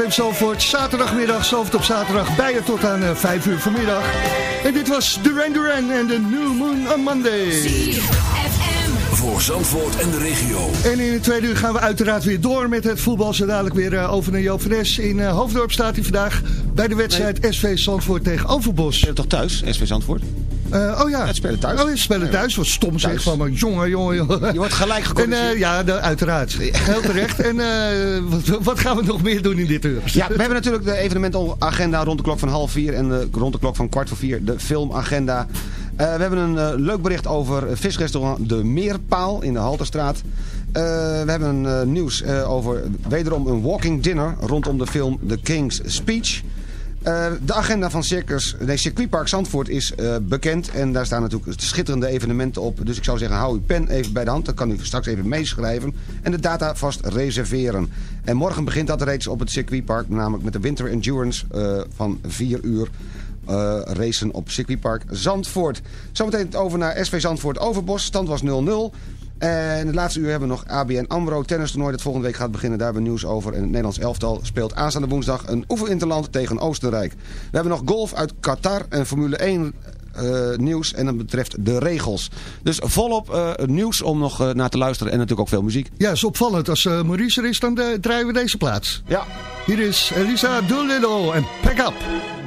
CFM Zalvoort. Zaterdagmiddag, Zalvoort op zaterdag, bij je tot aan 5 uur vanmiddag. En dit was Duran Duran en de New Moon on Monday. Voor Zandvoort en de regio. En in het tweede uur gaan we uiteraard weer door met het voetbal. Zo dadelijk weer uh, over naar Joop van Nes. In uh, Hoofddorp staat hij vandaag bij de wedstrijd nee. SV Zandvoort tegen Overbos. toch thuis, SV Zandvoort? Uh, oh ja. Het spelen thuis. Oh, het spelen thuis. Wat stom thuis. zeg van me. Jongen, jongen, jongen. Je wordt gelijk gecorrigeerd. En, ja, de, uiteraard. Heel terecht. en wat, wat, gaan we nog meer doen in dit uur? Ja, we hebben natuurlijk de evenementagenda rond de klok van half vier. En de, rond de klok van kwart voor vier de filmagenda. We hebben een leuk bericht over visrestaurant De Meerpaal in de Halterstraat. Uh, we hebben een nieuws over wederom een walking dinner rondom de film The King's Speech. De agenda van Circus, nee, Circuitpark Zandvoort is bekend en daar staan natuurlijk schitterende evenementen op. Dus ik zou zeggen, hou uw pen even bij de hand, dan kan u straks even meeschrijven en de data vast reserveren. En morgen begint dat reeds op het circuitpark, namelijk met de Winter Endurance van 4 uur. Racen op circuitpark Zandvoort. Zometeen over naar SV Zandvoort Overbos. Stand was 0-0. En het laatste uur hebben we nog ABN AMRO tennis toernooi dat volgende week gaat beginnen. Daar hebben we nieuws over. En het Nederlands elftal speelt aanstaande woensdag een oefeninterland tegen Oostenrijk. We hebben nog golf uit Qatar en Formule 1 uh, nieuws en dat betreft de regels. Dus volop uh, nieuws om nog uh, naar te luisteren en natuurlijk ook veel muziek. Ja, is opvallend. Als Maurice er is, dan draaien we deze plaats. Ja. Hier is Elisa Doolittle en Pack Up.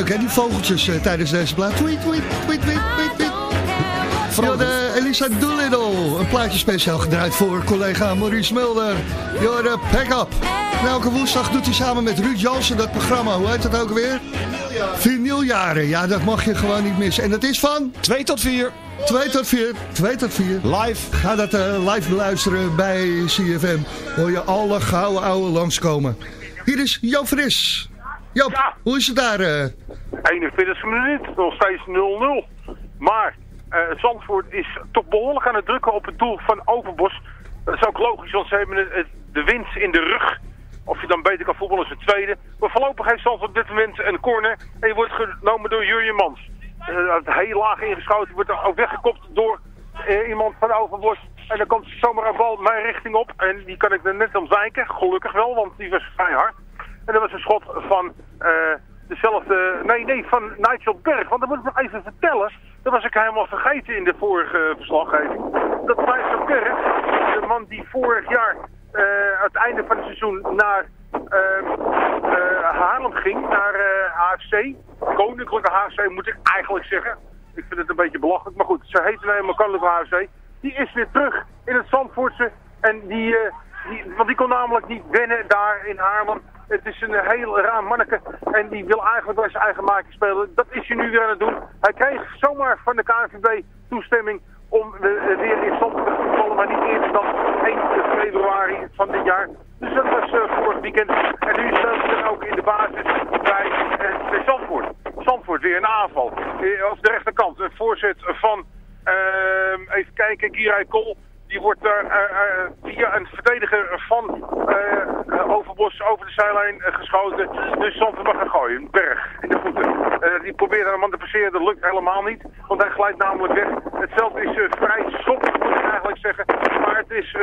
Leuk, hè? Die vogeltjes uh, tijdens deze plaat. Tweet, tweet, tweet, tweet, tweet, tweet. De Elisa Doolittle. Een plaatje speciaal gedraaid voor collega Maurice Mulder. Jorde Pack Up. En elke woensdag doet hij samen met Ruud Jansen dat programma. Hoe heet dat ook weer? Vinyljaren. Ja, dat mag je gewoon niet missen. En dat is van? 2 tot 4 2 tot 4, 2 tot 4. Live. Ga dat eh, live beluisteren bij CFM. Hoor je alle gouden ouwe langskomen. Hier is Joop Fris. Joop, Ja. hoe is het daar? eh? 41 minuut, nog steeds 0-0. Maar eh, Zandvoort is toch behoorlijk aan het drukken op het doel van Overbos. Dat is ook logisch, want ze hebben het- de wind in de rug. Of je dan beter kan voetballen als de tweede. Maar voorlopig heeft Zandvoort op dit moment een corner. En die wordt genomen door Jurjen Mans. Eh, het heel laag ingeschoten, wordt ook weggekopt door eh, iemand van Overbos. En dan komt zomaar een bal mijn richting op. En die kan ik er net ontwijken, gelukkig wel, want die was vrij hard. En dat was een schot van eh, dezelfde... Nee, nee, van Nigel Berg. Want dat moet ik nog even vertellen. Dat was ik helemaal vergeten in de vorige verslaggeving. Dat Nigel Berg, de man die vorig jaar eh, aan het einde van het seizoen naar eh, eh, Haarlem ging, naar eh, HFC. Koninklijke HFC moet ik eigenlijk zeggen. Ik vind het een beetje belachelijk, maar goed, ze nou helemaal Koninklijke HFC. Die is weer terug in het Zandvoortse. En die, eh, die, want die kon namelijk niet wennen daar in Haarlem. Het is een heel raar manneke. En die wil eigenlijk bij zijn eigen maatje spelen. Dat is hij nu weer aan het doen. Hij kreeg zomaar van de KNVB toestemming om eh, weer in Zandvoort te voetballen. Maar niet eerder dan 1 februari van dit jaar. Dus dat was eh, vorig weekend. En nu speelt hij ook in de basis bij, bij Zandvoort. Zandvoort weer een aanval. Eh, op de rechterkant. Een voorzet van, ehm, even kijken, Kirai Kool. Die wordt daar via een verdediger van eh, eh, Overbos over de zijlijn eh, geschoten. Dus Zandvoort mag gaan gooien. Berg in de voeten. Eh, die probeert een man te passeren. Dat lukt helemaal niet. Want hij glijdt namelijk weg. Het veld is eh, vrij soppig moet ik eigenlijk zeggen. Maar het is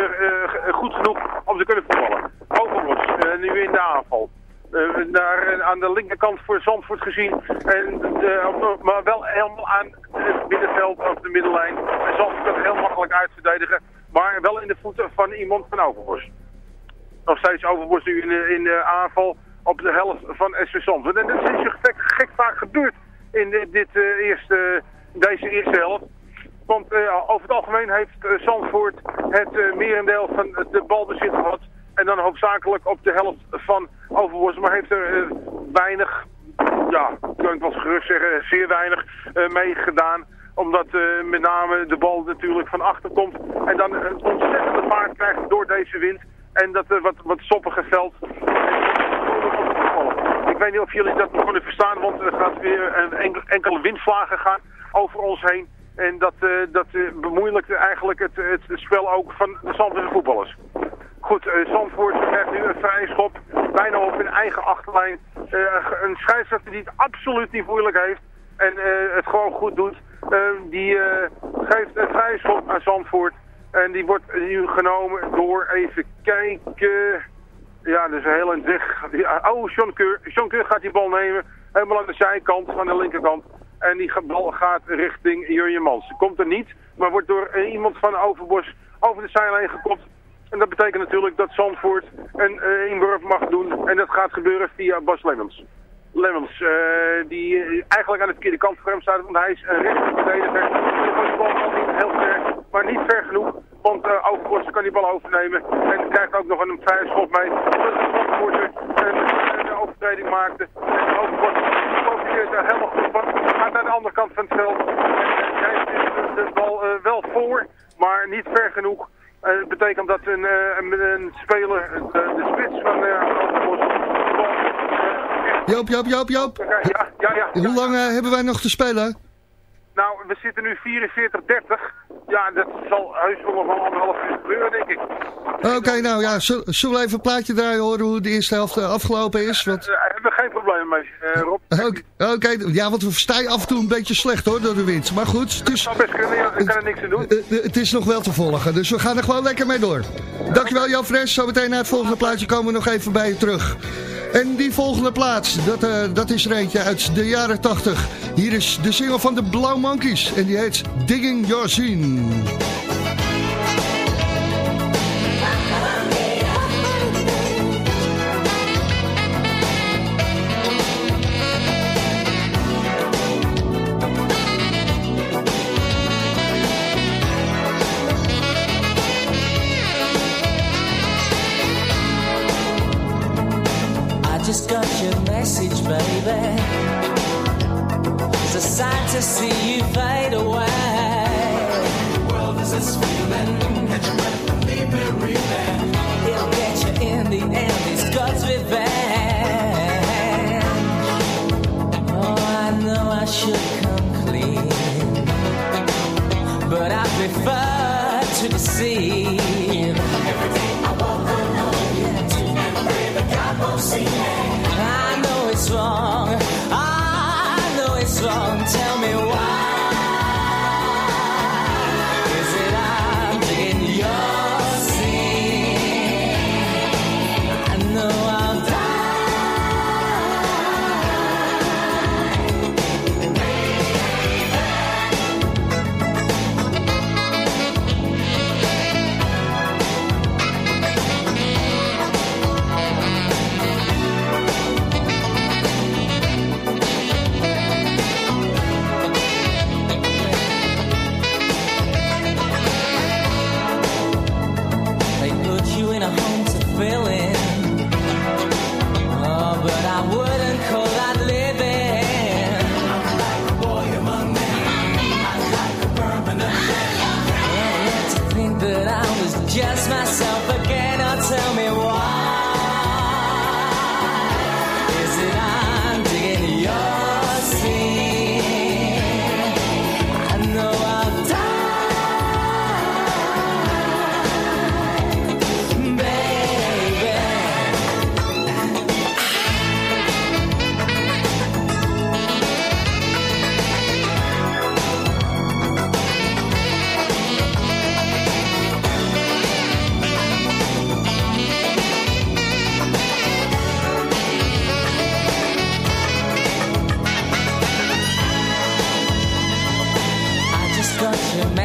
goed genoeg om te kunnen voetballen. Overbos eh, nu in de aanval. Eh, aan de linkerkant voor Zandvoort gezien. En, maar wel helemaal aan het middenveld of de middellijn. En Zandvoort kan heel makkelijk uitverdedigen. Maar wel in de voeten van iemand van Overbos. Nog steeds Overbos nu in in de aanval op de helft van SV Zandvoort. En dat is gek, gek vaak gebeurd in dit, dit, eh, eerste, deze eerste helft. Want eh, over het algemeen heeft eh, Zandvoort het merendeel van de balbezit gehad. En dan hoofdzakelijk op de helft van Overbos. Maar heeft er weinig, ja, kan ik wel gerust zeggen, zeer weinig mee gedaan. Omdat met name de bal natuurlijk van achter komt. En dan een ontzettende vaart krijgt door deze wind. En dat eh, wat, wat soppige veld. Ik weet niet of jullie dat nog kunnen verstaan, want er gaat weer een enkel, enkele windvlagen gaan over ons heen. En dat, eh, dat eh, bemoeilijkt eigenlijk het, het, spel ook van de Zandvoortse voetballers. Goed, eh Zandvoort krijgt nu een vrije schop, bijna op hun eigen achterlijn. Een scheidsrechter die het absoluut niet moeilijk heeft en het gewoon goed doet. Die geeft een vrije schop aan Zandvoort. En die wordt nu genomen door, even kijken... Ja, dus een heel eind weg. Oh, John Keur. Gaat die bal nemen. Helemaal aan de zijkant, aan de linkerkant. En die bal gaat richting Jurjen Mans. Komt er niet, maar wordt door iemand van Overbos over de zijlijn gekopt. En dat betekent natuurlijk dat Zandvoort een eh, inworp mag doen. En dat gaat gebeuren via Bas Lemmens. Lemmens, eh, die eh, eigenlijk aan de verkeerde kant voor hem staat, want hij is een rechterverdediger. Die de bal wel niet heel ver, maar niet ver genoeg. Want uh, Overbos kan die bal overnemen en krijgt ook nog een vrije schop mee. Dat is een, een overtreding maakte. En Overbos profiteert daar helemaal goed van. Gaat naar de andere kant van het veld. En krijgt de, de bal eh, wel voor, maar niet ver genoeg. Eh, dat betekent dat een, eh, een, een speler, de, de spits van uh, Overbos, de bal eh, Joop, Joop, Joop, Joop. ja, ja, ja. ja. Hoe lang eh, hebben wij nog te spelen? Nou, we zitten nu 44-30. Ja, dat zal heus wel nog wel anderhalf uur gebeuren, denk ik. Oké, nou ja, zul- zullen we even een plaatje draaien horen hoe de eerste helft eh, afgelopen is? Want... Daar hebben we geen probleem mee, eh, Rob. Oké, ja, want we verstaan je af en toe een beetje slecht hoor, door de wind. Maar goed, het is, best kunnen, ik kan er niks aan doen. eh, eh, het is nog wel te volgen, dus we gaan er gewoon lekker mee door. Dankjewel Jan Fres, zometeen naar het volgende plaatje komen we nog even bij je terug. En die volgende plaats, dat, eh, dat is er uit de jaren 80. Hier is de single van de Blauw Monkeys en die heet Digging Your Scene. fight.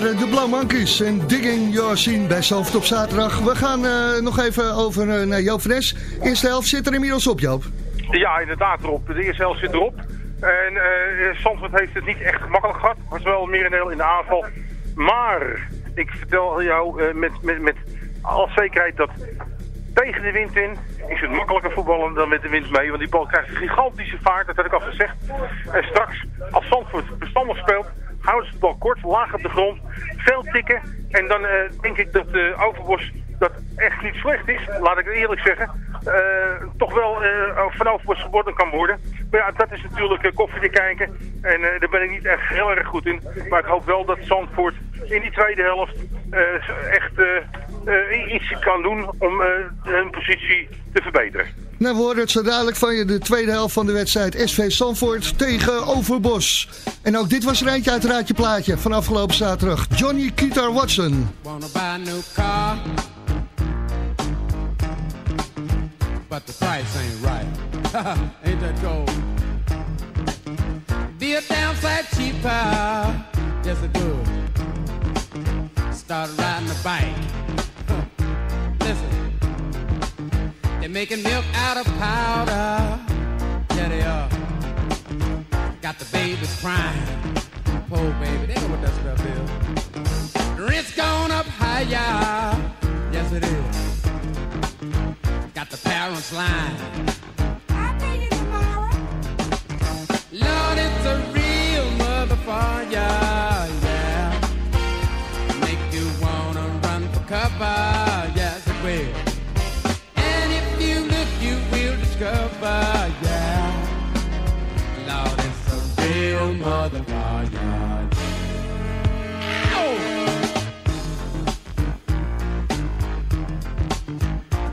Waren de Blauw Monkeys en Digging Your bij Zalvert op zaterdag. We gaan eh, nog even over eh, naar Joop Fres. Eerste helft zit er inmiddels op, Joop. Ja, inderdaad erop. De eerste helft zit erop. En eh Zandvoort heeft het niet echt gemakkelijk gehad. Was wel meer een deel in de aanval. Maar ik vertel jou eh, met, met, met alle zekerheid dat tegen de wind in is het makkelijker voetballen dan met de wind mee. Want die bal krijgt een gigantische vaart, dat heb ik al gezegd. En straks, als Zandvoort verstandig speelt, houden ze de bal kort, laag op de grond, veel tikken. En dan eh, denk ik dat de Overbos dat echt niet slecht is, laat ik eerlijk zeggen. eh, toch wel eh, van Overbos geworden kan worden. Maar ja, dat is natuurlijk uh, koffie kijken. En eh, daar ben ik niet echt heel erg goed in. Maar ik hoop wel dat Zandvoort in die tweede helft eh, echt eh, eh, iets kan doen om eh, hun positie te verbeteren. Nou, we horen het zo dadelijk van je de tweede helft van de wedstrijd SV Sanford tegen Overbos. En ook dit was er eentje uit raadje plaatje van afgelopen zaterdag. Johnny Keeter Watson. Wanna buy new car, but the price ain't right. ain't that gold? Be a downside cheaper, yes it would. Start riding a bike. Listen, they're making milk out of powder. Yeah, they are. Got the babies crying. Poor baby, they know what that stuff is. Rent's gone up higher. Yes, it is. Got the parents lying. I'll pay you tomorrow. Lord, it's a real motherfucker, yeah. Make you wanna run for cover, Father God.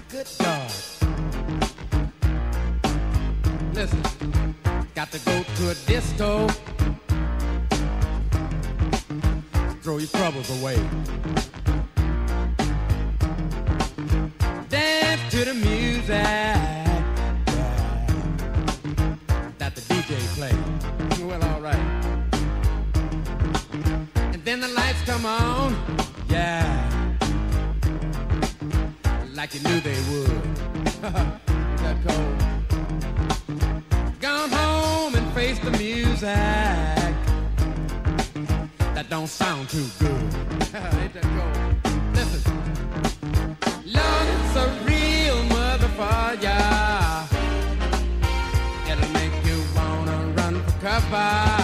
Good God. Listen, got to go to a disco. Throw your troubles away. Dance to the music. come on, yeah. Like you knew they would. that cold. Gone home and face the music. That don't sound too good. Ain't that cold? Listen. Love is a real motherfucker. It'll make you wanna run for cover.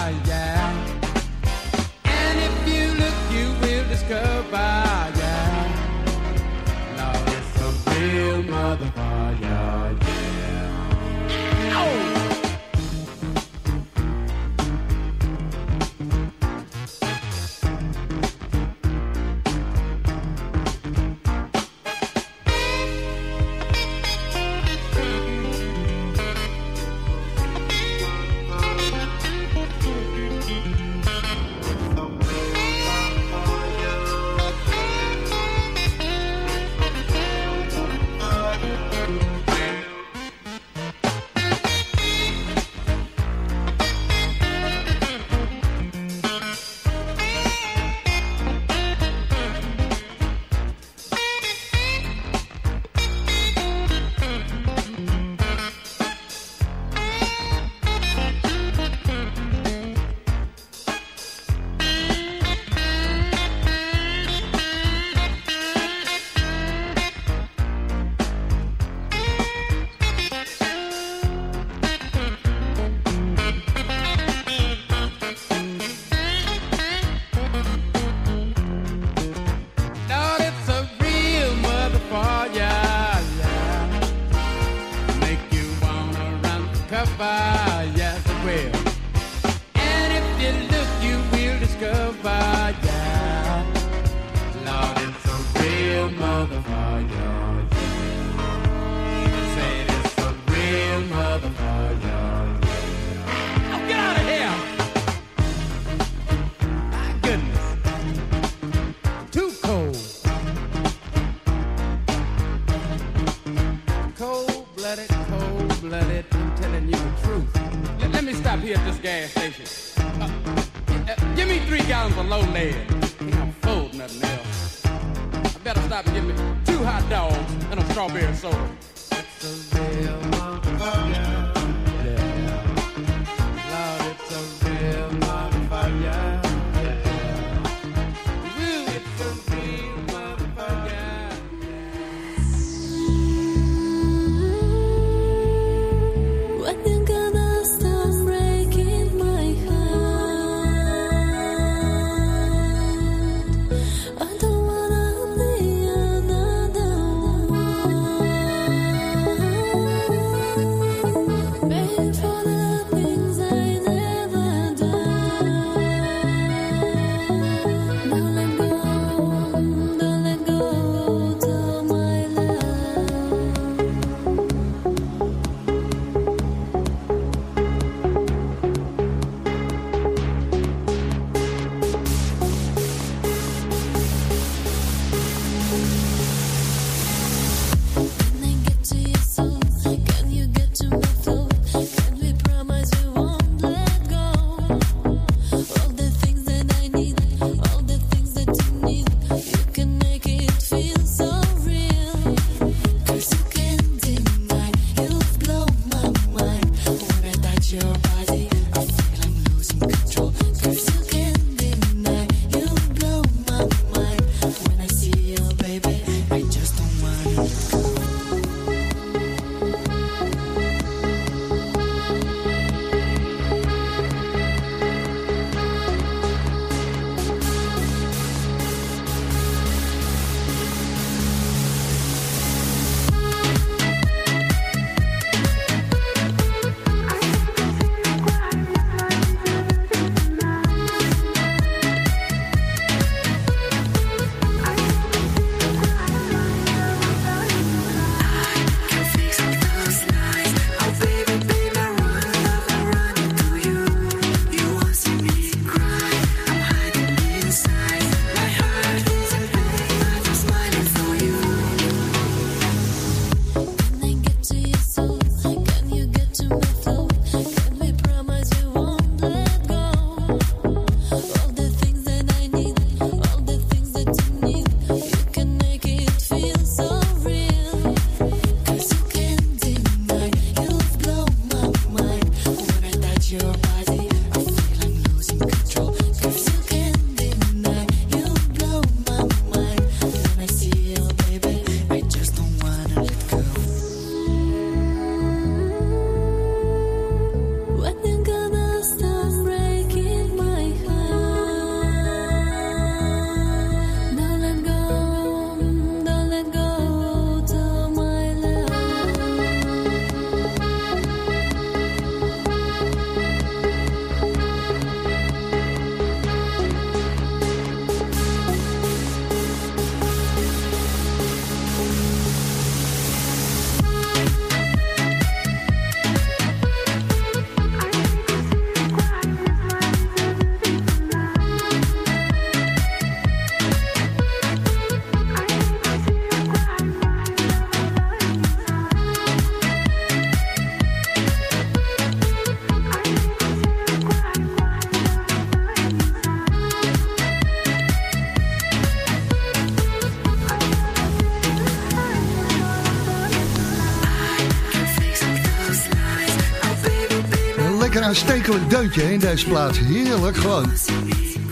Aanstekelijk deuntje in deze plaats. Heerlijk gewoon.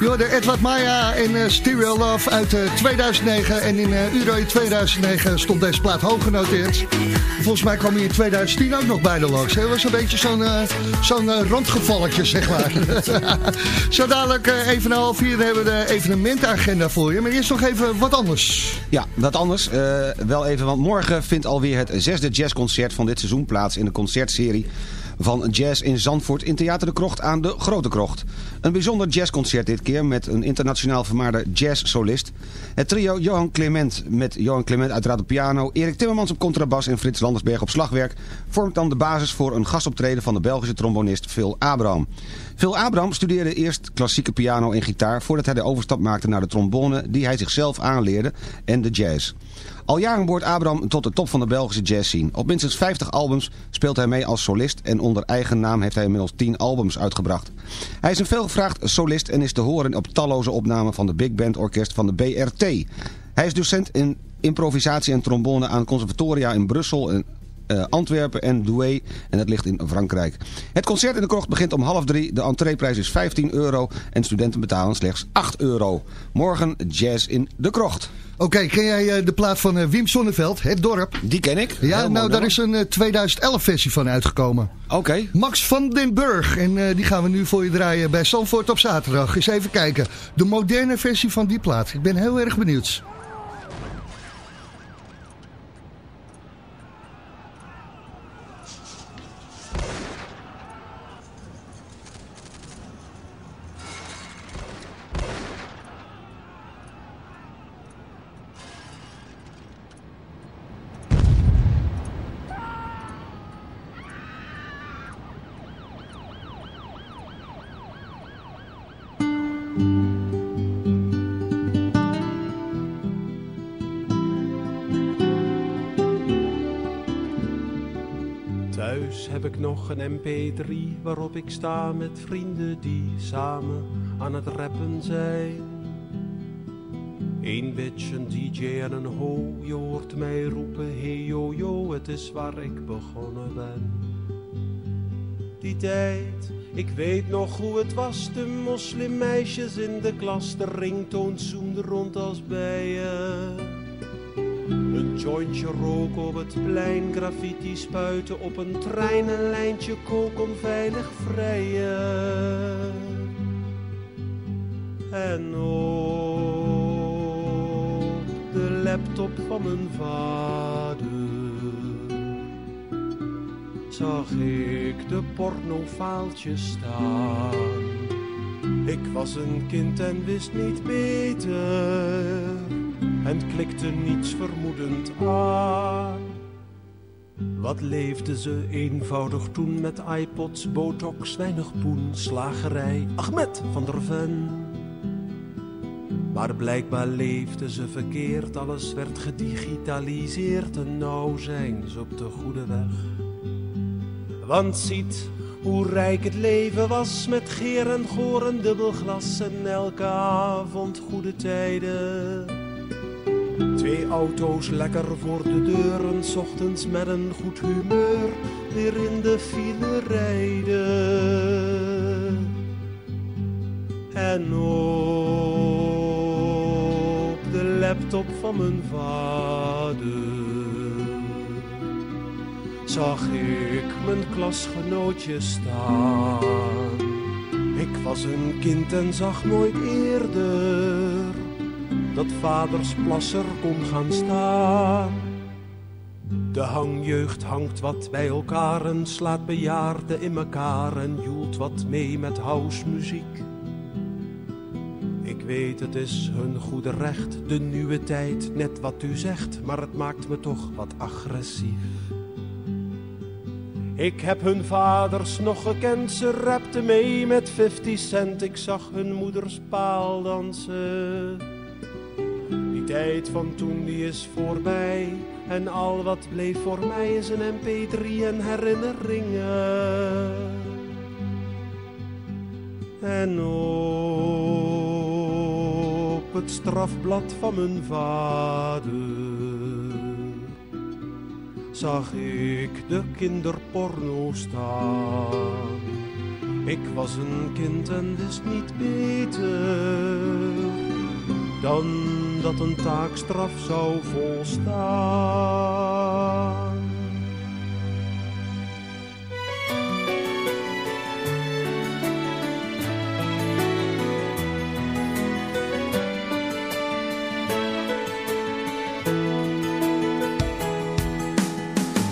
Je hoorde Edward Maya en eh, Stereo Love uit eh, 2009. En in eh Euro 2009 stond deze plaat hoog genoteerd. Volgens mij kwam hij in 2010 ook nog bij de langs. hè. Dat was een beetje zo'n eh, zo'n eh, randgevalletje, zeg maar. Zo dadelijk eh, even een half vier hebben we de evenementagenda voor je. Maar eerst nog even wat anders. Ja, wat anders. eh, wel even, want morgen vindt alweer het zesde jazzconcert van dit seizoen plaats in de concertserie van Jazz in Zandvoort in Theater de Krocht aan de Grote Krocht. Een bijzonder jazzconcert dit keer met een internationaal vermaarde jazzsolist. Het trio Johan Clement met Johan Clement uiteraard op piano, Erik Timmermans op contrabas en Frits Landersberg op slagwerk vormt dan de basis voor een gastoptreden van de Belgische trombonist Phil Abraham. Phil Abraham studeerde eerst klassieke piano en gitaar voordat hij de overstap maakte naar de trombone die hij zichzelf aanleerde en de jazz. Al jaren behoort Abraham tot de top van de Belgische jazzscene. Op minstens 50 albums speelt hij mee als solist en onder eigen naam heeft hij inmiddels 10 albums uitgebracht. Hij is een veelgevraagd solist en is te horen op talloze opnamen van de Big Band Orkest van de BRT. Hij is docent in improvisatie en trombone aan conservatoria in Brussel en eh, Antwerpen en Douai en dat ligt in Frankrijk. Het concert in de krocht begint om half drie. De entreeprijs is 15 euro en studenten betalen slechts 8 euro. Morgen jazz in de krocht. Oké, ken jij eh, de plaat van eh, Wim Sonneveld, Het Dorp? Die ken ik. Ja, Heel nou daar is een eh, 2011 versie van uitgekomen. Oké. Max van den Burg. En die gaan we nu voor je draaien bij Zandvoort op zaterdag. Eens even kijken. De moderne versie van die plaat. Ik ben heel erg benieuwd. Een mp3 waarop ik sta met vrienden die samen aan het rappen zijn. Eén bitch, een dj en een ho, je hoort mij roepen, hey yo yo, het is waar ik begonnen ben. Die tijd, ik weet nog hoe het was, de moslimmeisjes in de klas, de ringtoon zoemde rond als bijen. Een jointje rook op het plein, graffiti spuiten op een trein, een lijntje kook onveilig vrijen. En op de laptop van mijn vader zag ik de pornofaaltjes staan. Ik was een kind en wist niet beter en klikte niets vermoedend aan. Wat leefde ze eenvoudig toen met iPods, botox, weinig poen, slagerij, Ahmed van der Ven. Maar blijkbaar leefde ze verkeerd, alles werd gedigitaliseerd en nou zijn ze op de goede weg. Want ziet hoe rijk het leven was met geer en goor en dubbelglas en elke avond goede tijden. Twee auto's lekker voor de deur en 's ochtends met een goed humeur weer in de file rijden. En op de laptop van mijn vader zag ik mijn klasgenootje staan. Ik was een kind en zag nooit eerder dat vaders plasser kon gaan staan. De hangjeugd hangt wat bij elkaar en slaat bejaarden in elkaar en joelt wat mee met housemuziek. Ik weet het is hun goede recht, de nieuwe tijd, net wat u zegt, maar het maakt me toch wat agressief. Ik heb hun vaders nog gekend, ze rapten mee met 50 cent. Ik zag hun moeders paal dansen. Tijd van toen die is voorbij. En al wat bleef voor mij is een mp3 en herinneringen. En op het strafblad van mijn vader zag ik de kinderporno staan. Ik was een kind en wist niet beter dan dat een taakstraf zou volstaan.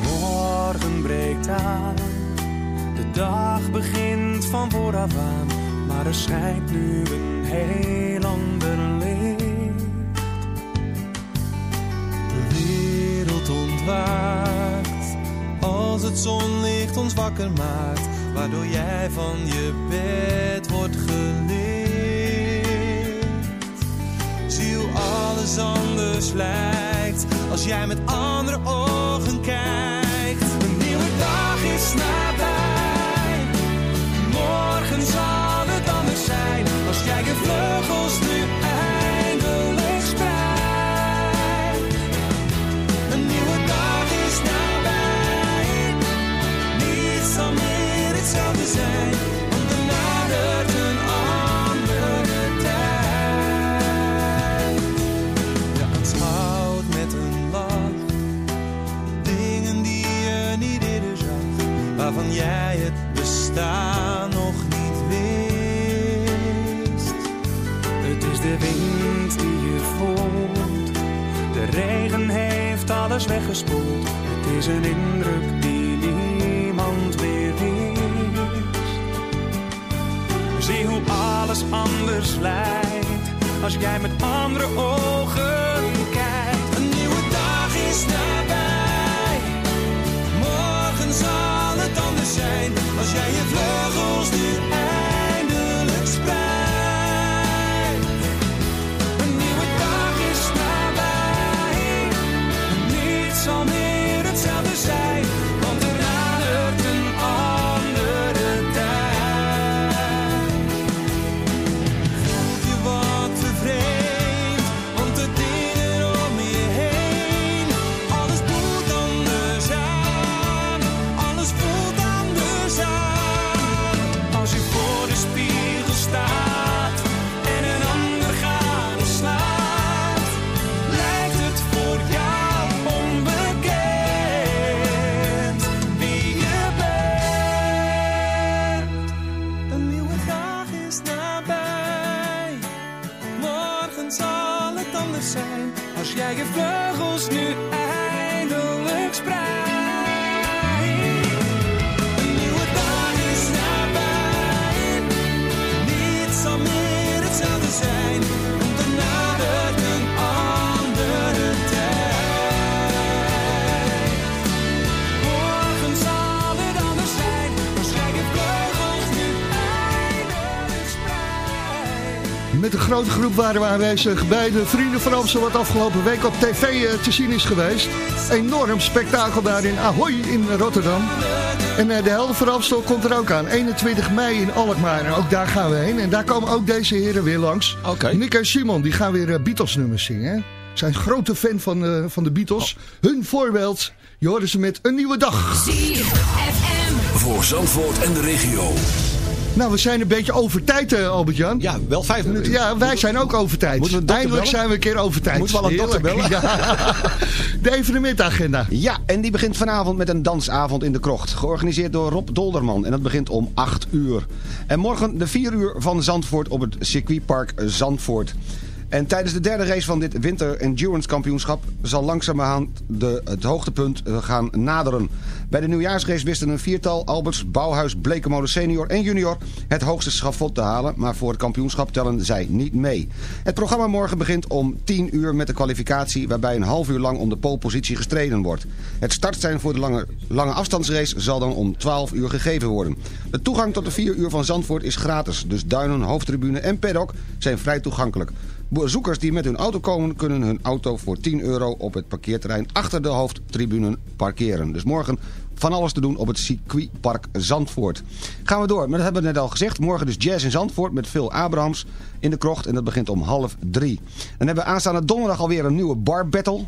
Morgen breekt aan, de dag begint van vooraf aan, maar er schijnt nu een heel ander licht. Als het zonlicht ons wakker maakt, waardoor jij van je bed wordt gelicht. Zie hoe alles anders lijkt als jij met andere ogen kijkt. Een nieuwe dag is nabij. Waarvan jij het bestaan nog niet wist. Het is de wind die je voelt, de regen heeft alles weggespoeld. Het is een indruk die niemand meer wist. Zie hoe alles anders lijkt als jij met andere ogen kijkt. Een nieuwe dag is nabij. Grote groep waren we aanwezig bij de Vrienden van Amstel... wat afgelopen week op tv eh, te zien is geweest. Enorm spektakel daar in Ahoy in Rotterdam. En eh, de Helden van Amstel komt er ook aan. 21 mei in Alkmaar. En ook daar gaan we heen. En daar komen ook deze heren weer langs. Nick en Simon, die gaan weer eh, Beatles-nummers zingen. Zijn grote fan van, eh, van de Beatles. Hun voorbeeld, je hoorde ze met Een Nieuwe Dag. Voor Zandvoort en de regio. Nou, we zijn een beetje over tijd, eh, Albert-Jan. Ja, wel vijf minuten. Ja, wij zijn ook over tijd. Eindelijk bellen? zijn we een keer over tijd. Moeten we al een dokter bellen? Ja. De evenementagenda. Ja, en die begint vanavond met een dansavond in de krocht. Georganiseerd door Rob Dolderman. En dat begint om 8 uur. En morgen de 4 uur van Zandvoort op het circuitpark Zandvoort. En tijdens de derde race van dit Winter Endurance Kampioenschap... zal langzamerhand de, het hoogtepunt eh, gaan naderen. Bij de nieuwjaarsrace wisten een viertal... Alberts, Bouwhuis, Blekemode senior en junior... het hoogste schafot te halen. Maar voor het kampioenschap tellen zij niet mee. Het programma morgen begint om 10 uur met de kwalificatie... waarbij een half uur lang om de polepositie gestreden wordt. Het startsein voor de lange, lange afstandsrace zal dan om 12 uur gegeven worden. De toegang tot de 4 uur van Zandvoort is gratis. Dus duinen, hoofdtribune en paddock zijn vrij toegankelijk. Bezoekers die met hun auto komen kunnen hun auto voor 10 euro op het parkeerterrein achter de hoofdtribune parkeren. Dus morgen van alles te doen op het circuitpark Zandvoort. Gaan we door, maar dat hebben we net al gezegd. Morgen dus jazz in Zandvoort met Phil Abrahams in de krocht en dat begint om half drie. Dan hebben we aanstaande donderdag alweer een nieuwe bar battle.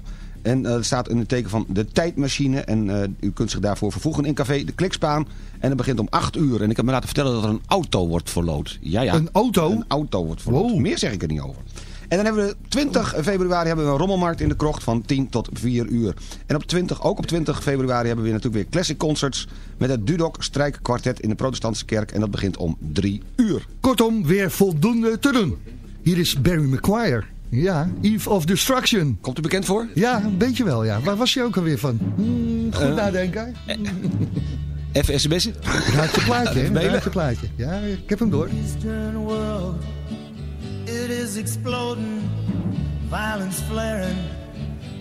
En eh, er staat in het teken van de tijdmachine. En eh, u kunt zich daarvoor vervoegen in café De Klikspaan. En het begint om 8 uur. En ik heb me laten vertellen dat er een auto wordt verloot. Ja, ja. Een auto? Een auto wordt verloot. Meer zeg ik er niet over. En dan hebben we 20 februari hebben we een rommelmarkt in de krocht van 10 tot 4 uur. En op 20, ook op 20 februari hebben we natuurlijk weer classic concerts met het Dudok strijkkwartet in de protestantse kerk. En dat begint om 3 uur. Kortom, weer voldoende te doen. Hier is Barry McGuire. Ja, Eve of Destruction. Komt u bekend voor? Ja, een beetje wel, ja. Waar was je ook alweer van? Hmm, goed Eh, nadenken. Even sms'en? Raad je plaatje, hè? Raad je plaatje. Ja, ik heb hem door. Eastern world, it is exploding, violence flaring,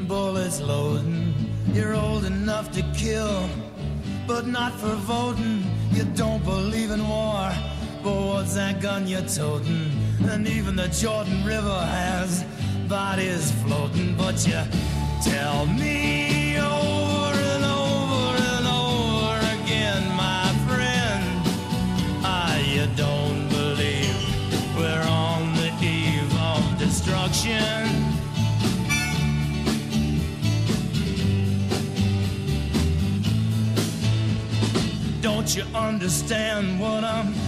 bullets loading. You're old enough to kill, but not for voting. You don't believe in war, what's that gun you're toting? And even the Jordan River has bodies floating, but you tell me over and over and over again, my friend. Ah, you don't believe we're on the eve of destruction. Don't you understand what I'm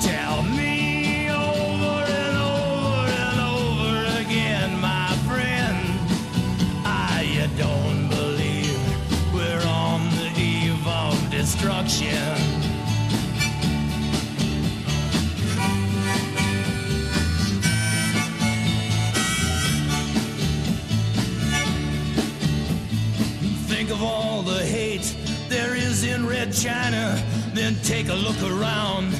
tell me over and over and over again, my friend, I you don't believe we're on the eve of destruction. Think of all the hate there is in Red China. Then take a look around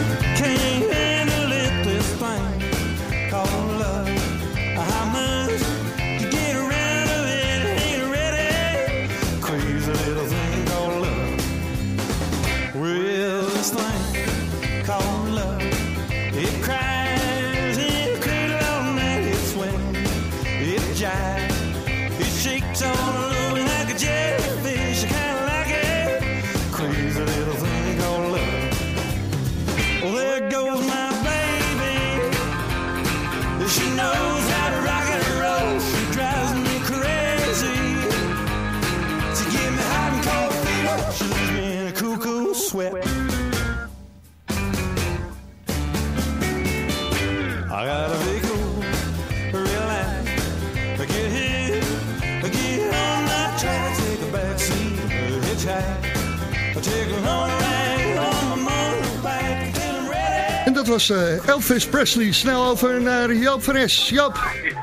was eh, Elvis Presley. Snel over naar Joop van Es. Joop.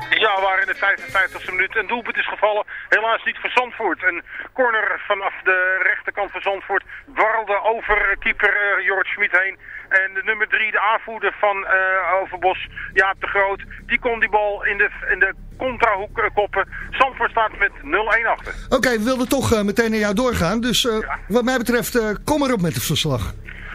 Ja, waar in de 55e minuut een doelpunt is gevallen. Helaas niet voor Zandvoort. Een corner vanaf de rechterkant van Zandvoort dwarrelde over keeper eh, Jorrit Schmid heen. En de nummer 3, de aanvoerder van eh, Overbos, Jaap de Groot, die kon die bal in de, in de contrahoek koppen. Zandvoort staat met 0-1 achter. Oké, we wilden toch meteen naar jou doorgaan. Dus wat mij betreft, kom erop met het verslag.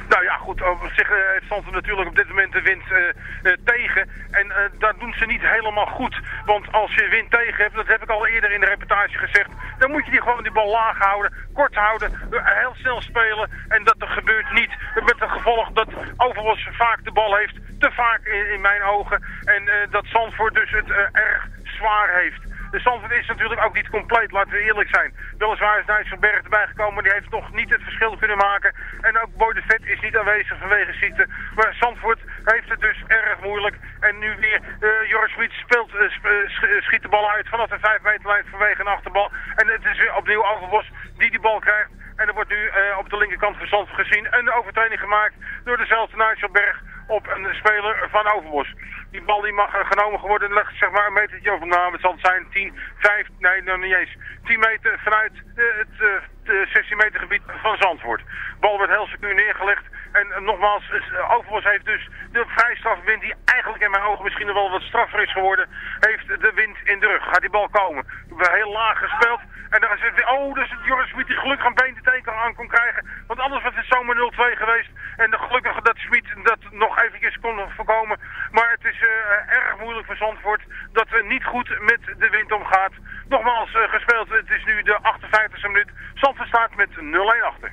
Nou ja, goed, op zich heeft natuurlijk op dit moment de wind eh, eh, tegen. En eh, dat doen ze niet helemaal goed. Want als je wind tegen hebt, dat heb ik al eerder in de reportage gezegd, dan moet je die gewoon die bal laag houden, kort houden, heel snel spelen. En dat gebeurt niet. Met het gevolg dat Overbos vaak de bal heeft, te vaak in, in mijn ogen. En dat Zandvoort dus het erg zwaar heeft. De Zandvoort is natuurlijk ook niet compleet, laten we eerlijk zijn. Weliswaar is Nijsselberg erbij gekomen, maar die heeft nog niet het verschil kunnen maken. En ook Boy de is niet aanwezig vanwege ziekte. Maar Zandvoort heeft het dus erg moeilijk. En nu weer, eh Joris Smit speelt, eh, eh, sch- schiet de bal uit vanaf de 5 meterlijn vanwege een achterbal. En het is weer opnieuw Overbos die die bal krijgt. En er wordt nu op de linkerkant van Zandvoort gezien een overtreding gemaakt door dezelfde Nijsselberg op een speler van Overbos. Die bal die mag eh, genomen worden, ligt zeg maar een metertje of nou, het zal zijn 10, 5, nee nog niet eens. 10 meter vanuit eh, het eh, de 16 meter gebied van Zandvoort. Bal werd heel secuur neergelegd. En eh, nogmaals, eh, Overbos heeft dus de vrijstrafwind die eigenlijk in mijn ogen misschien nog wel wat straffer is geworden, heeft de wind in de rug. Gaat die bal komen. Heel laag gespeeld. En dan het weer, oh, dus Joris Smit die gelukkig een been te teken aan kon krijgen. Want anders was het zomaar 0-2 geweest. En de gelukkig dat Smit dat nog eventjes kon voorkomen. Maar het is eh, erg moeilijk voor Zandvoort dat we niet goed met de wind omgaat. Nogmaals eh, gespeeld, het is nu de 58e minuut. Zandvoort staat met 0-1 achter.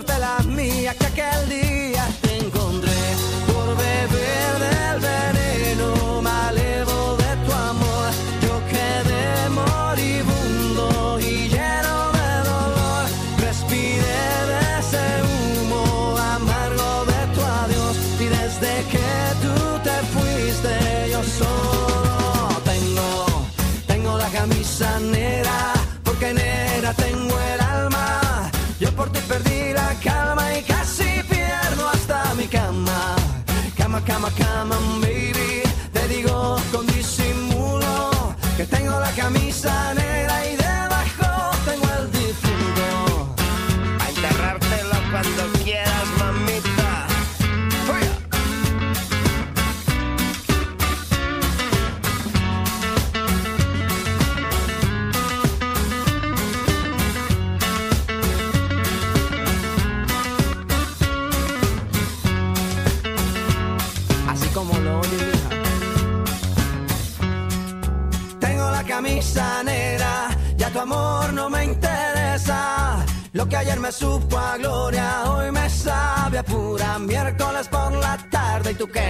Suerte la mía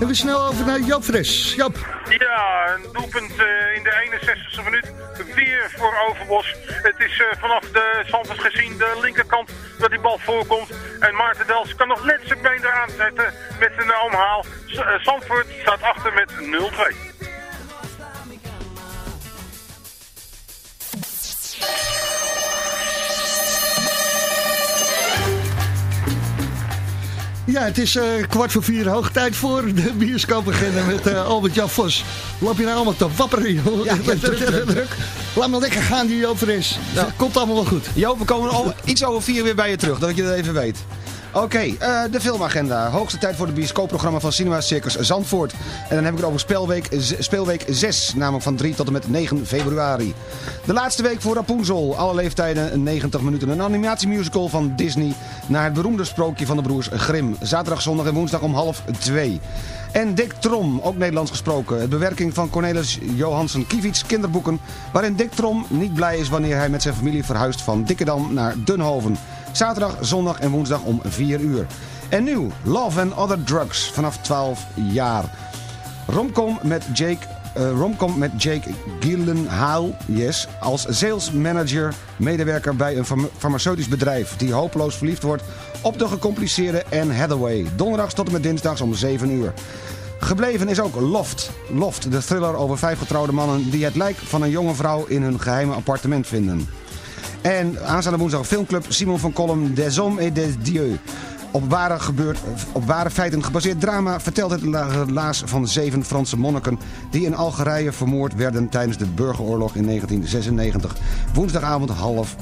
En we snel over naar Jap Fres. Ja, een doelpunt eh, in de 61e minuut. Weer voor Overbos. Het is eh, vanaf de Sanfors gezien de linkerkant dat die bal voorkomt. En Maarten Dels kan nog net zijn been eraan zetten met een omhaal. Eh, Zandvoort staat achter met 0-2. Ja, het is eh, kwart voor vier, hoog tijd voor de bioscoopagenda met eh, Albert-Jan Vos. Loop je nou allemaal te wapperen, joh? Ja, ja, druk, druk, druk. Laat maar lekker gaan, die Joop Fres. Komt allemaal wel goed. Joop, we komen al iets over vier weer bij je terug, dat je dat even weet. Oké, eh, de filmagenda. Hoogste tijd voor het bioscoopprogramma van Cinema Circus Zandvoort. En dan heb ik het over speelweek, speelweek 6, namelijk van 3 tot en met 9 februari. De laatste week voor Rapunzel. Alle leeftijden 90 minuten. Een animatiemusical van Disney naar het beroemde sprookje van de broers Grimm. Zaterdag, zondag en woensdag om half 2. En Dick Trom, ook Nederlands gesproken. Het bewerking van Cornelis Johansen Kievits kinderboeken... waarin Dick Trom niet blij is wanneer hij met zijn familie verhuist van Dikkedam naar Dunhoven. Zaterdag, zondag en woensdag om 4 uur. En nu, Love and Other Drugs, vanaf 12 jaar. Romcom met Jake, eh, romcom met Jake Gyllenhaal yes, als sales manager, medewerker bij een farma- farmaceutisch bedrijf... die hopeloos verliefd wordt op de gecompliceerde Anne Hathaway. Donderdags tot en met dinsdags om 7 uur. Gebleven is ook Loft. Loft, de thriller over vijf getrouwde mannen... die het lijk van een jonge vrouw in hun geheime appartement vinden. En aanstaande woensdag filmclub Simon van Kolm Des Hommes et des Dieux. Op ware, gebeurd, op ware feiten gebaseerd drama vertelt het relaas van zeven Franse monniken... die in Algerije vermoord werden tijdens de burgeroorlog in 1996. Woensdagavond half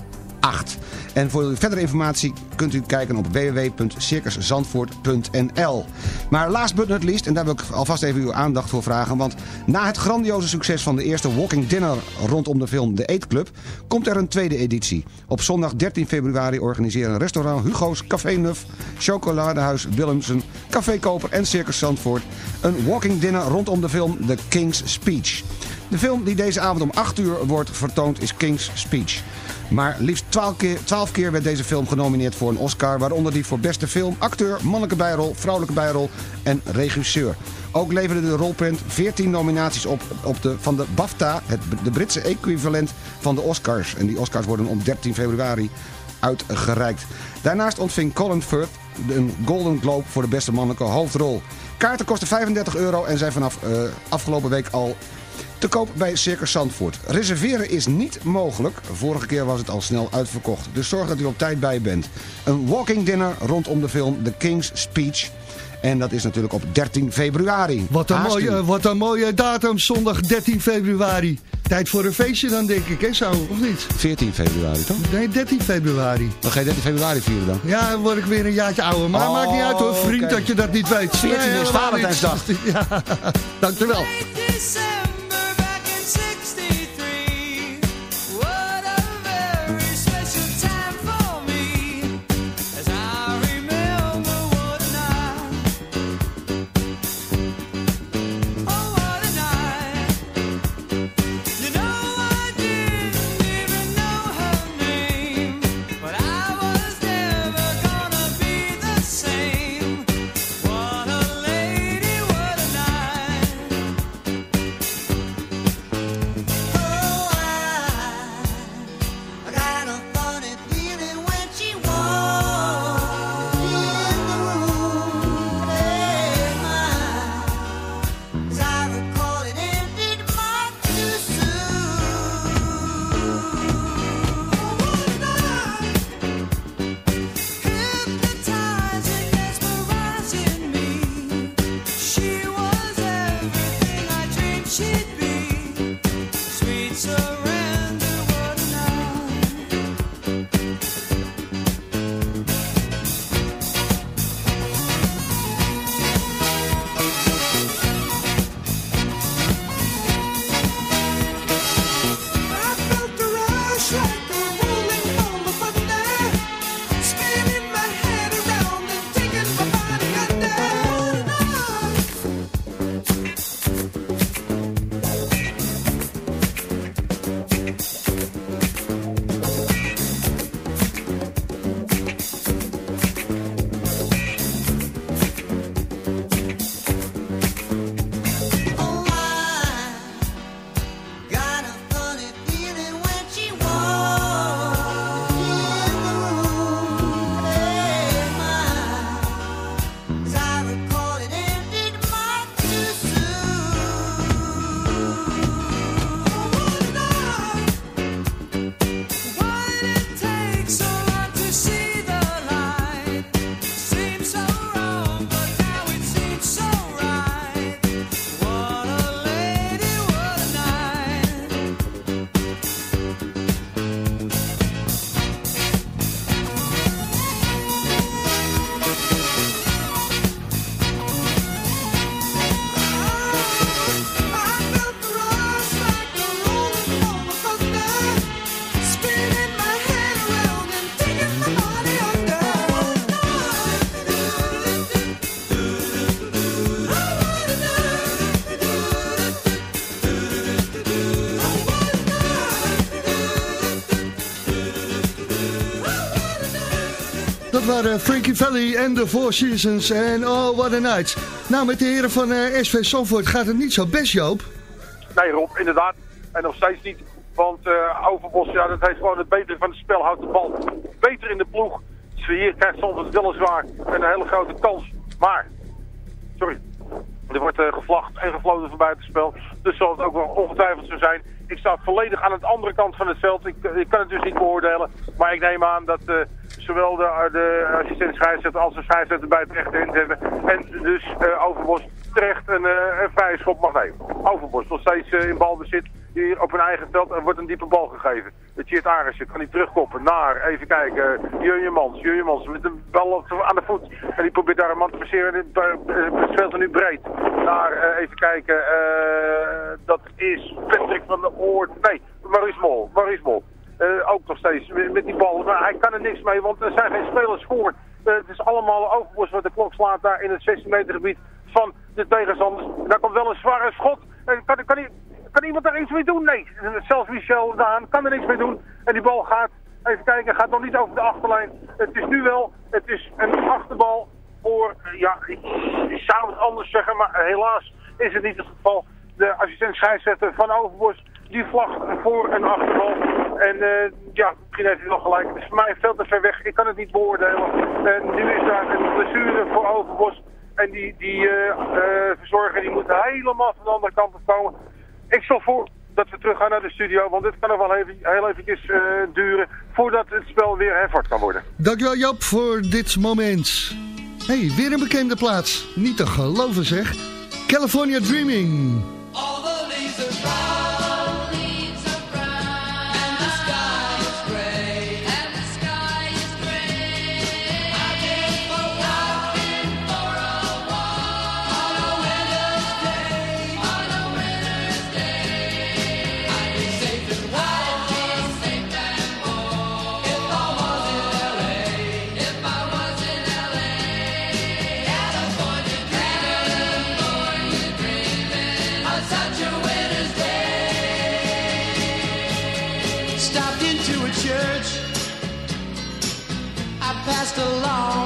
En voor verdere informatie kunt u kijken op www.circuszandvoort.nl. Maar last but not least, en daar wil ik alvast even uw aandacht voor vragen... want na het grandioze succes van de eerste Walking Dinner rondom de film De Eetclub... komt er een tweede editie. Op zondag 13 februari organiseren restaurant Hugo's, Café Nuf... Chocoladehuis Willemsen, Café Koper en Circus Zandvoort... een Walking Dinner rondom de film The King's Speech... De film die deze avond om 8 uur wordt vertoond is King's Speech. Maar liefst 12 keer, 12 keer werd deze film genomineerd voor een Oscar... waaronder die voor beste film, acteur, mannelijke bijrol, vrouwelijke bijrol en regisseur. Ook leverde de rolprint 14 nominaties op, op de, van de BAFTA, het, de Britse equivalent van de Oscars. En die Oscars worden op 13 februari uitgereikt. Daarnaast ontving Colin Firth een Golden Globe voor de beste mannelijke hoofdrol. Kaarten kosten 35 euro en zijn vanaf eh, afgelopen week al te koop bij Circus Zandvoort. Reserveren is niet mogelijk. Vorige keer was het al snel uitverkocht. Dus zorg dat u op tijd bij bent. Een walking dinner rondom de film The King's Speech. En dat is natuurlijk op 13 februari. Wat een, Haast u. mooie, wat een mooie datum, zondag 13 februari. Tijd voor een feestje dan, denk ik, hè, zo, of niet? 14 februari, toch? Nee, 13 februari. Dan ga je 13 februari vieren dan? Ja, dan word ik weer een jaartje ouder. Maar Oh, maakt niet uit hoor, vriend, oké. dat je dat niet weet. 14 is helemaal niet. Valentijnsdag. Ja, dankjewel. Frankie Valley en de Four Seasons en Oh, what a night. Nou, met de heren van eh, SV Zandvoort gaat het niet zo best, Joop. Nee Rob, inderdaad. En nog steeds niet. Want eh, Overbos, ja, dat heeft gewoon het betere van het spel. Houdt de bal beter in de ploeg. Dus hier krijgt Zandvoort weliswaar een hele grote kans. Maar, sorry, er wordt eh, gevlacht en gefloten voor buitenspel. Dus zal het ook wel ongetwijfeld zo zijn. Ik sta volledig aan de andere kant van het veld. Ik, ik kan het dus niet beoordelen. Maar ik neem aan dat eh, zowel de, de assistent scheidsrechter als de scheidsrechter bij het eind hebben. En dus eh, Overbos terecht een, eh, een vrije schop mag nemen. Overbos nog steeds in balbezit. Hier op hun eigen veld. Er wordt een diepe bal gegeven. De Tjeerd Arissen kan niet terugkoppen naar, even kijken, Jurje Mans. Jurje Mans met de bal aan de voet. En die probeert daar een man te passeren. En Het eh, het speelt er nu breed. Naar, eh, even kijken, eh, dat is Patrick van der Oort. Nee, Maurice Mol. Maurice. Eh, ook nog steeds met die bal. Maar hij kan er niks mee, want er zijn geen spelers voor. Eh, het is allemaal overbos wat de klok slaat daar in het 16 meter gebied van de tegenstanders. En daar komt wel een zware schot. En kan, kan, kan iemand daar iets mee doen? Nee. Zelfs Michel Daan kan er niks mee doen. En die bal gaat, even kijken, gaat nog niet over de achterlijn. Het is nu wel, het is een achterbal voor, eh, ja, ik, zou het anders zeggen, maar helaas is het niet het geval. De assistent scheidsrechter van Overbos, die vlagt voor een achterbal. En eh, ja, misschien heeft hij nog gelijk. Het is voor mij veel te ver weg. Ik kan het niet beoordelen. En nu is daar een blessure voor Overbos. En die, die eh, verzorger die moet helemaal van de andere kant op komen. Ik stel voor dat we terug gaan naar de studio. Want dit kan nog wel even, heel eventjes eh, duren voordat het spel weer hervat kan worden. Dankjewel Joop voor dit moment. hey, weer een bekende plaats. Niet te geloven zeg. California Dreaming. All the just along.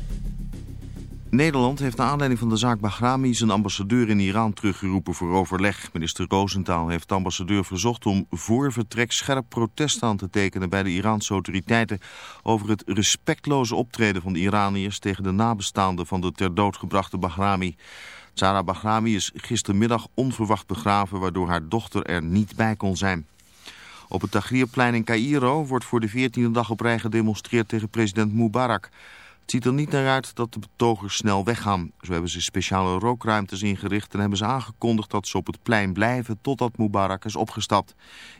Nederland heeft naar aanleiding van de zaak Bahrami zijn ambassadeur in Iran teruggeroepen voor overleg. Minister Roosentaal heeft de ambassadeur verzocht om voor vertrek scherp protest aan te tekenen bij de Iraanse autoriteiten over het respectloze optreden van de Iraniërs tegen de nabestaanden van de ter dood gebrachte Bahrami. Zara Bahrami is gistermiddag onverwacht begraven waardoor haar dochter er niet bij kon zijn. Op het Tahrirplein in Cairo wordt voor de 14e dag op rij gedemonstreerd tegen president Mubarak. Ziet er niet naar uit dat de betogers snel weggaan. Zo hebben ze speciale rookruimtes ingericht en hebben ze aangekondigd dat ze op het plein blijven totdat Mubarak is opgestapt.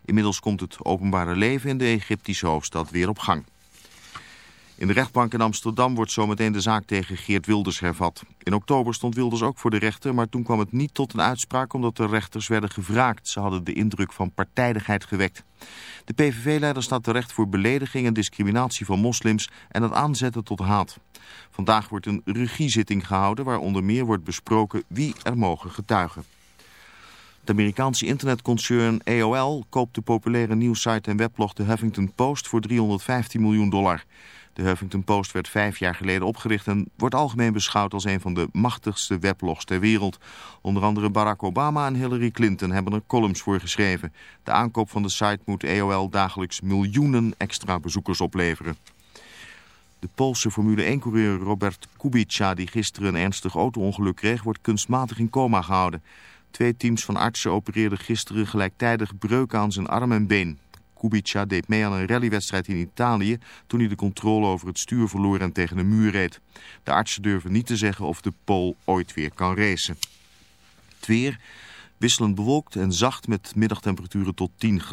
Inmiddels komt het openbare leven in de Egyptische hoofdstad weer op gang. In de rechtbank in Amsterdam wordt zometeen de zaak tegen Geert Wilders hervat. In oktober stond Wilders ook voor de rechter, maar toen kwam het niet tot een uitspraak omdat de rechters werden gevraagd. Ze hadden de indruk van partijdigheid gewekt. De PVV-leider staat terecht voor belediging en discriminatie van moslims en het aanzetten tot haat. Vandaag wordt een regiezitting gehouden waar onder meer wordt besproken wie er mogen getuigen. Het Amerikaanse internetconcern AOL koopt de populaire nieuwssite en weblog de Huffington Post voor 315 miljoen dollar. De Huffington Post werd vijf jaar geleden opgericht en wordt algemeen beschouwd als een van de machtigste weblogs ter wereld. Onder andere Barack Obama en Hillary Clinton hebben er columns voor geschreven. De aankoop van de site moet AOL dagelijks miljoenen extra bezoekers opleveren. De Poolse Formule 1-coureur Robert Kubica, die gisteren een ernstig auto-ongeluk kreeg, wordt kunstmatig in coma gehouden. Twee teams van artsen opereerden gisteren gelijktijdig breuken aan zijn arm en been. Kubica deed mee aan een rallywedstrijd in Italië toen hij de controle over het stuur verloor en tegen een muur reed. De artsen durven niet te zeggen of de Pool ooit weer kan racen. Het weer wisselend bewolkt en zacht met middagtemperaturen tot 10 graden.